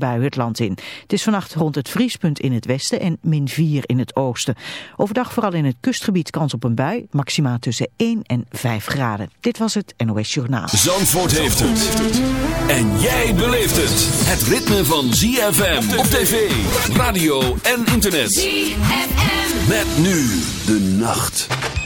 bui het land in. Het is vannacht rond het vriespunt in het westen en min 4 in het oosten. Overdag vooral in het kustgebied kans op een bui, maximaal tussen 1 en 5 graden. Dit was het NOS Journaal. Zandvoort heeft het. En jij beleeft het. Het ritme van ZFM op tv, radio en internet. ZFM. Met nu de nacht.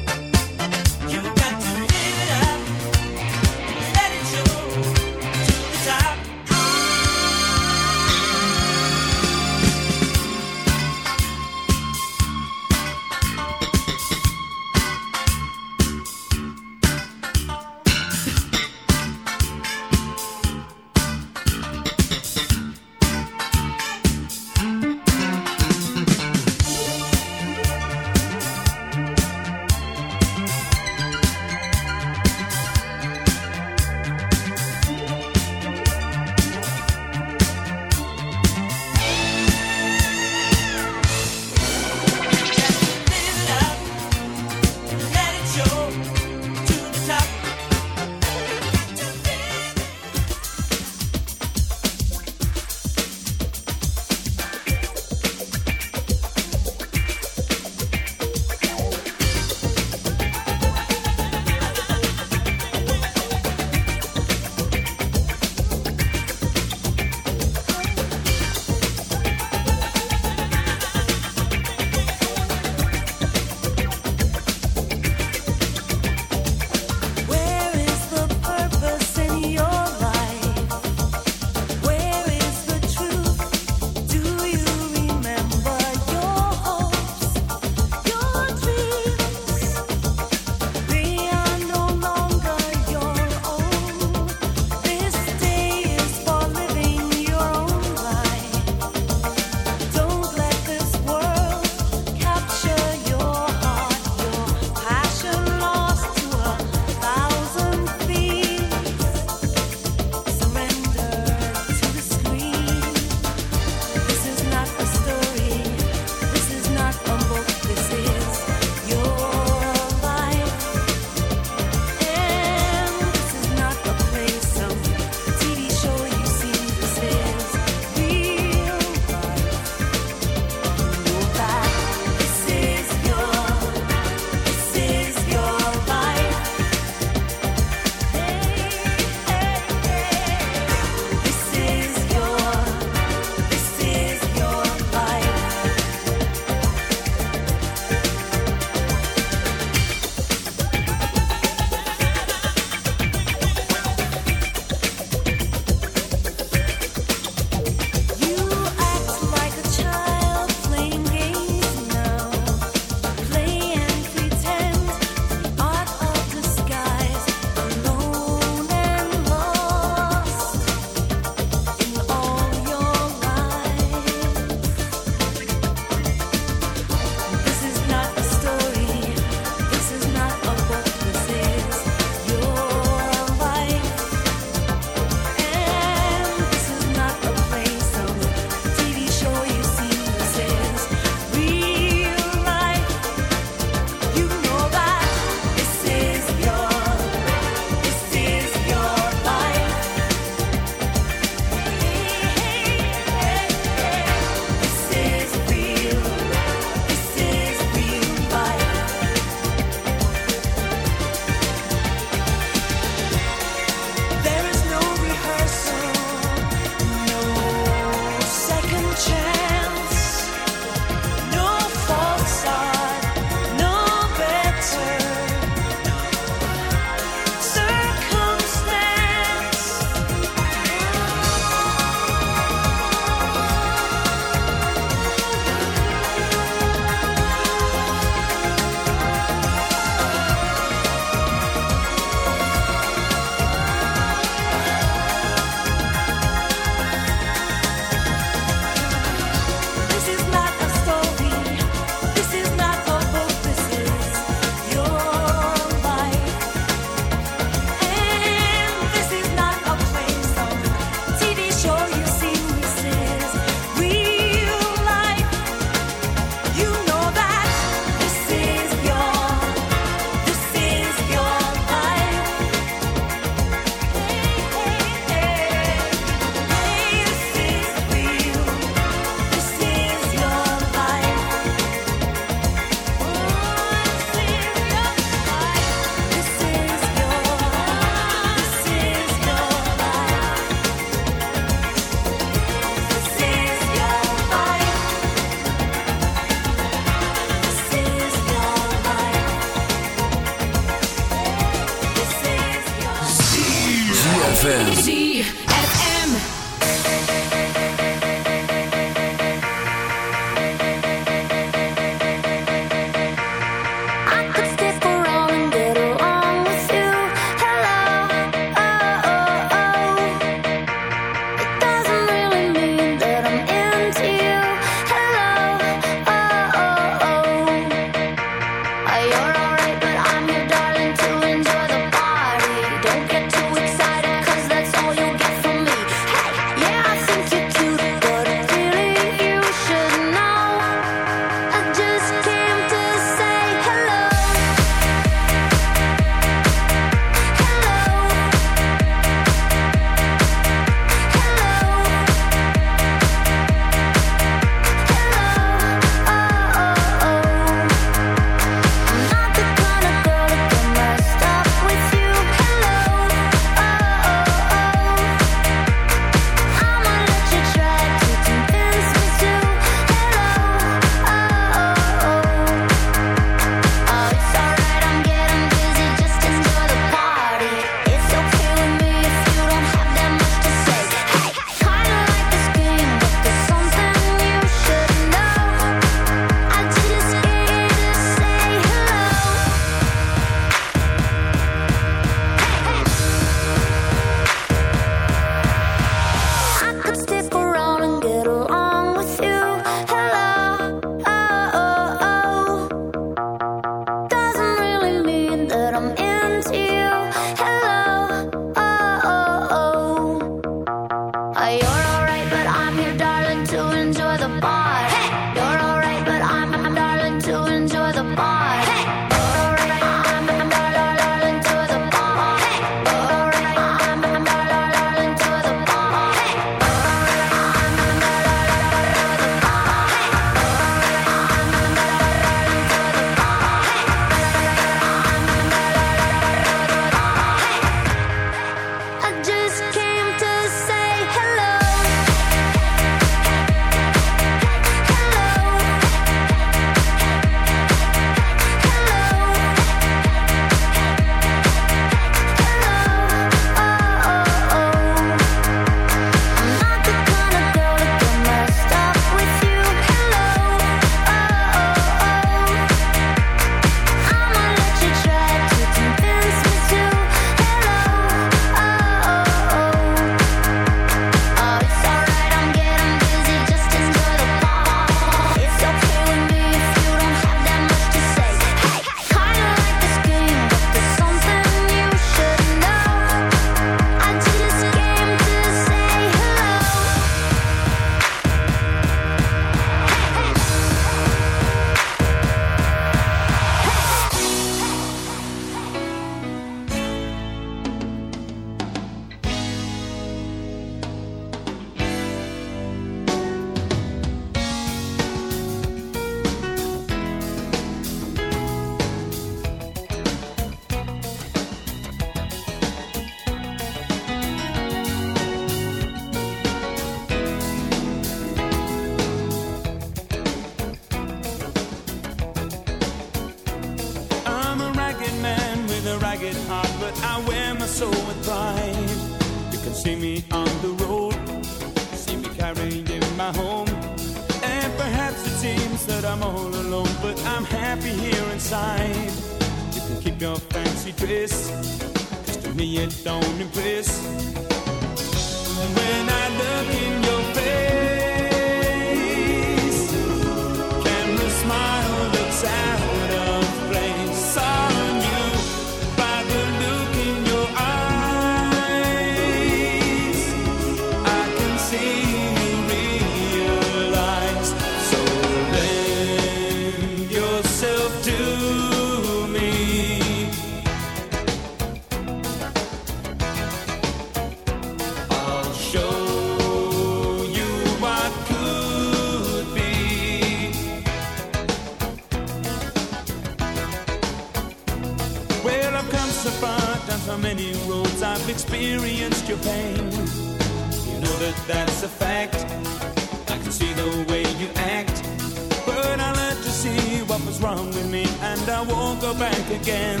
wrong with me, and I won't go back again.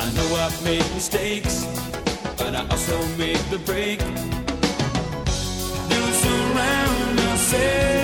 I know I've made mistakes, but I also made the break. Do surround yourself.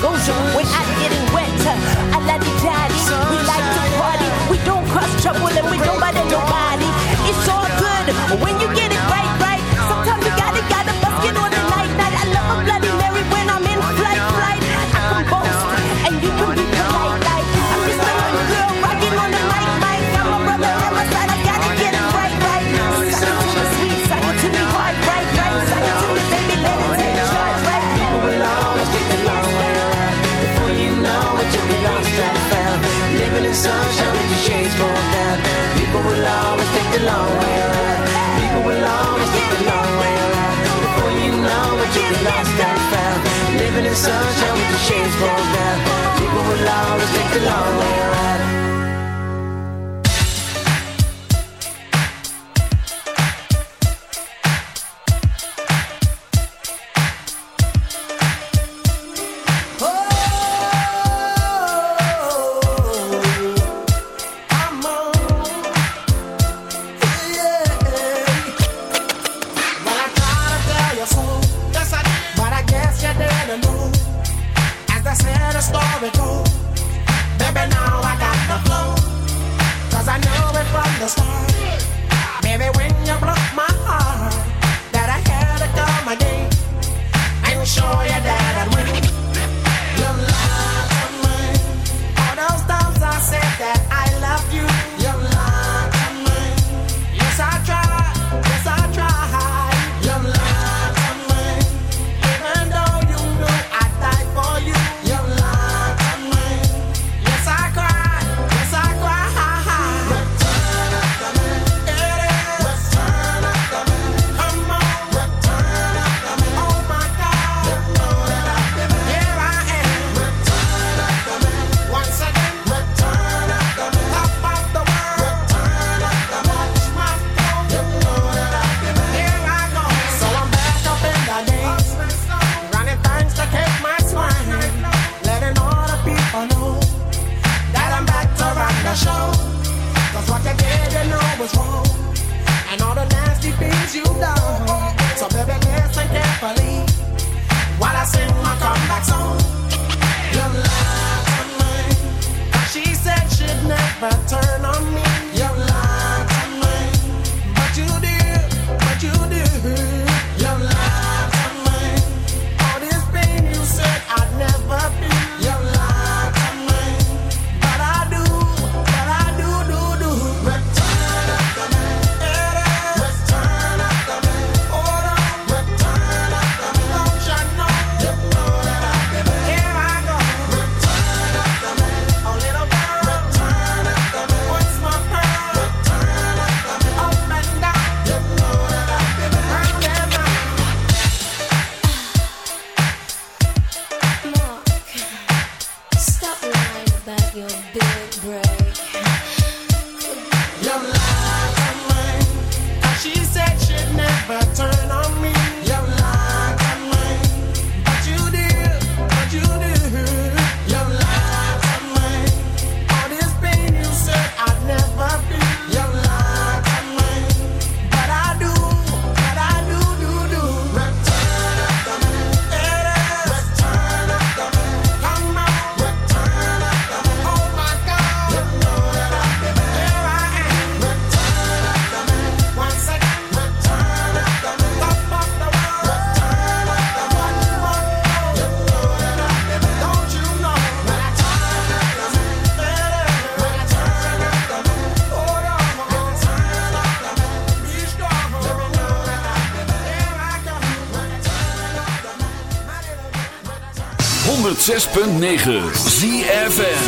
goes without getting wet. I love you, daddy. We like to party. We don't cause trouble and we don't bother nobody. It's all good when you get it. 106.9 ZFM.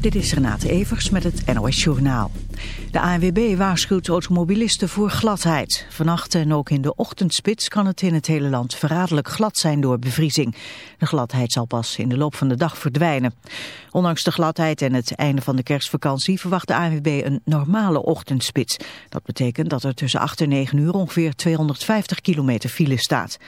Dit is Renate Evers met het NOS Journaal. De ANWB waarschuwt automobilisten voor gladheid. Vannacht en ook in de ochtendspits kan het in het hele land verraderlijk glad zijn door bevriezing. De gladheid zal pas in de loop van de dag verdwijnen. Ondanks de gladheid en het einde van de kerstvakantie verwacht de ANWB een normale ochtendspits. Dat betekent dat er tussen 8 en 9 uur ongeveer 250 kilometer file staat.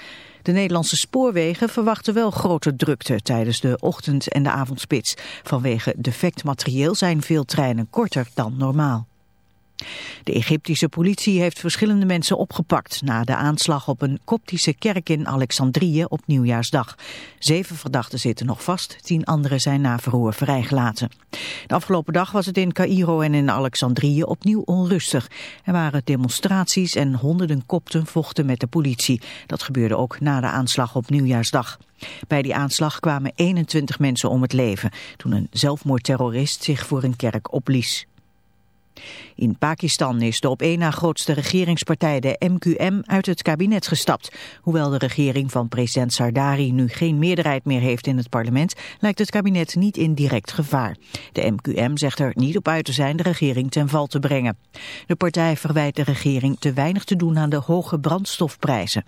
De Nederlandse spoorwegen verwachten wel grote drukte tijdens de ochtend- en de avondspits. Vanwege defect materieel zijn veel treinen korter dan normaal. De Egyptische politie heeft verschillende mensen opgepakt na de aanslag op een koptische kerk in Alexandrië op Nieuwjaarsdag. Zeven verdachten zitten nog vast, tien anderen zijn na verhoor vrijgelaten. De afgelopen dag was het in Cairo en in Alexandrië opnieuw onrustig. Er waren demonstraties en honderden kopten vochten met de politie. Dat gebeurde ook na de aanslag op Nieuwjaarsdag. Bij die aanslag kwamen 21 mensen om het leven toen een zelfmoordterrorist zich voor een kerk opblies. In Pakistan is de op één na grootste regeringspartij, de MQM, uit het kabinet gestapt. Hoewel de regering van president Sardari nu geen meerderheid meer heeft in het parlement, lijkt het kabinet niet in direct gevaar. De MQM zegt er niet op uit te zijn de regering ten val te brengen. De partij verwijt de regering te weinig te doen aan de hoge brandstofprijzen.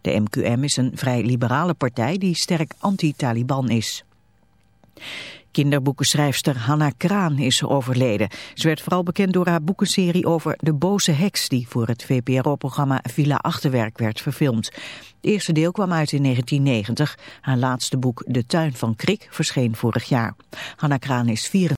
De MQM is een vrij liberale partij die sterk anti-Taliban is. Kinderboekenschrijfster Hanna Kraan is overleden. Ze werd vooral bekend door haar boekenserie over de boze heks... die voor het VPRO-programma Villa Achterwerk werd verfilmd. Het eerste deel kwam uit in 1990. Haar laatste boek De Tuin van Krik verscheen vorig jaar. Hanna Kraan is 4